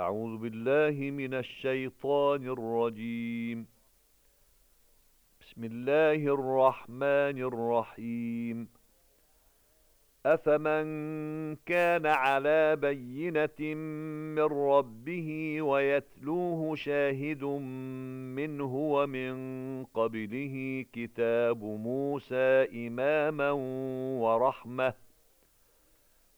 أعوذ بالله من الشيطان الرجيم. بسم الله الرحمن الرحيم. أفمن كان على بينة من ربه ويتلوه شاهد منه ومن قبله كتاب موسى إماما ورحمة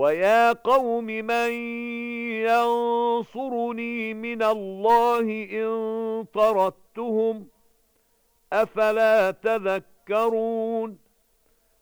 ويا قوم من ينصرني من الله إن طردتهم أفلا تذكرون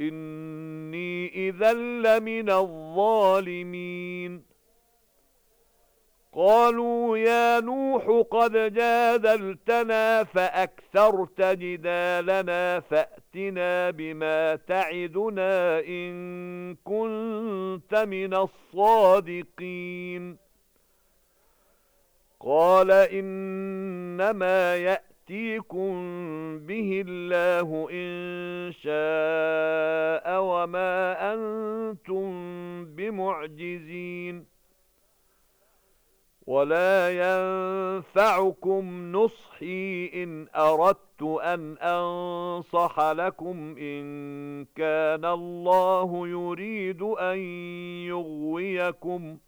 إني إذا لمن الظالمين. قالوا يا نوح قد جادلتنا فأكثرت جدالنا فأتنا بما تعدنا إن كنت من الصادقين. قال إنما يأتي يأتيكم به الله إن شاء وما أنتم بمعجزين ولا ينفعكم نصحي إن أردت أن أنصح لكم إن كان الله يريد أن يغويكم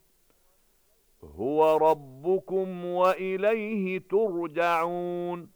هو ربكم وإليه ترجعون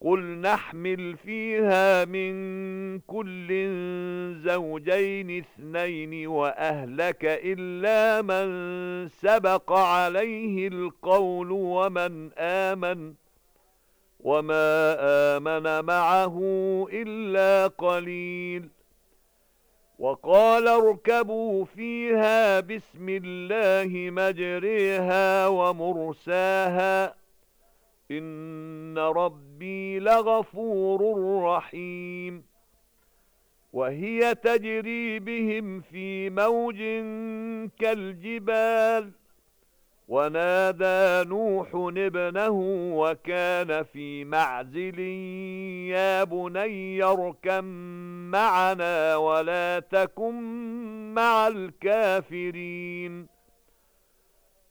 قُلْ نَحْمِلُ فِيهَا مِنْ كُلٍّ زَوْجَيْنِ اثْنَيْنِ وَأَهْلَكَ إِلَّا مَنْ سَبَقَ عَلَيْهِ الْقَوْلُ وَمَنْ آمَنَ وَمَا آمَنَ مَعَهُ إِلَّا قَلِيلٌ وَقَالَ ارْكَبُوا فِيهَا بِسْمِ اللَّهِ مَجْرِيهَا وَمُرْسَاهَا إِنَّ رَبِّي لَغَفُورٌ رَّحِيمٌ وَهِيَ تَجْرِي بِهِمْ فِي مَوْجٍ كَالْجِبَالِ وَنَادَى نُوحٌ ابْنَهُ وَكَانَ فِي مَعْزِلٍ يَا بُنَيَّ ارْكَب مَّعَنَا وَلَا تَكُن مَّعَ الْكَافِرِينَ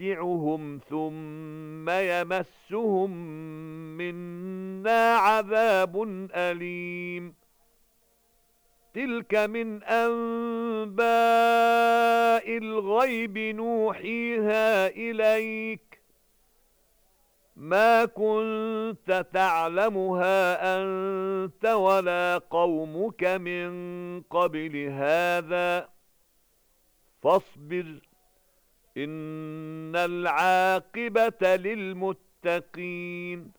نمتعهم ثم يمسهم منا عذاب أليم. تلك من أنباء الغيب نوحيها إليك. ما كنت تعلمها أنت ولا قومك من قبل هذا. فاصبر. إن العاقبة للمتقين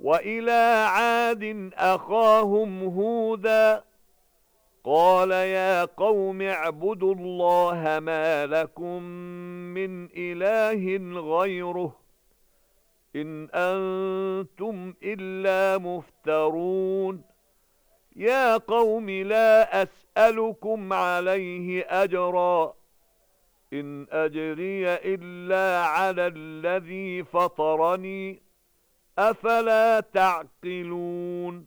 وإلى عاد أخاهم هودا قال يا قوم اعبدوا الله ما لكم من إله غيره إن أنتم إلا مفترون يا قوم لا أسألكم عليه أجراً إن أجري إلا على الذي فطرني أفلا تعقلون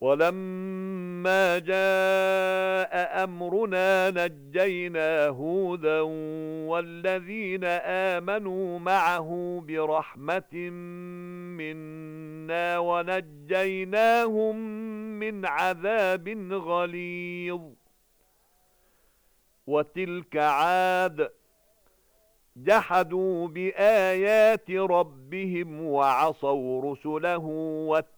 ولما جاء أمرنا نجينا هودا والذين آمنوا معه برحمة منا ونجيناهم من عذاب غليظ. وتلك عاد جحدوا بآيات ربهم وعصوا رسله واتبعوا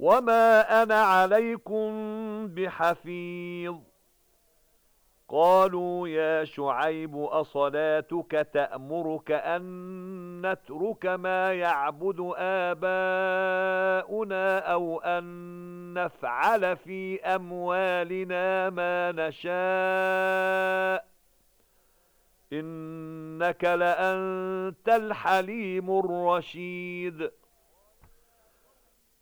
وَمَا أَنَا عَلَيْكُمْ بِحَفِيظٍ قَالُوا يَا شُعَيْبُ أَصَلَاتُكَ تَأْمُرُكَ أَن نَّتْرُكَ مَا يَعْبُدُ آبَاؤُنَا أَوْ أَن نَّفْعَلَ فِي أَمْوَالِنَا مَا نَشَاءُ إِنَّكَ لَأَنتَ الْحَلِيمُ الرَّشِيدُ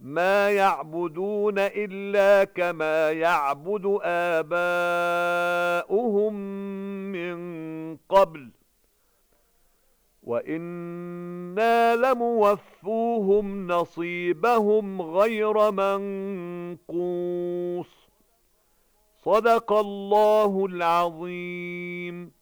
ما يعبدون إلا كما يعبد آباؤهم من قبل وَإِنَّا لَمُوَفُّوهُمْ نَصِيبَهُمْ غَيْرَ مَنْقُوصٍ صدق الله العظيم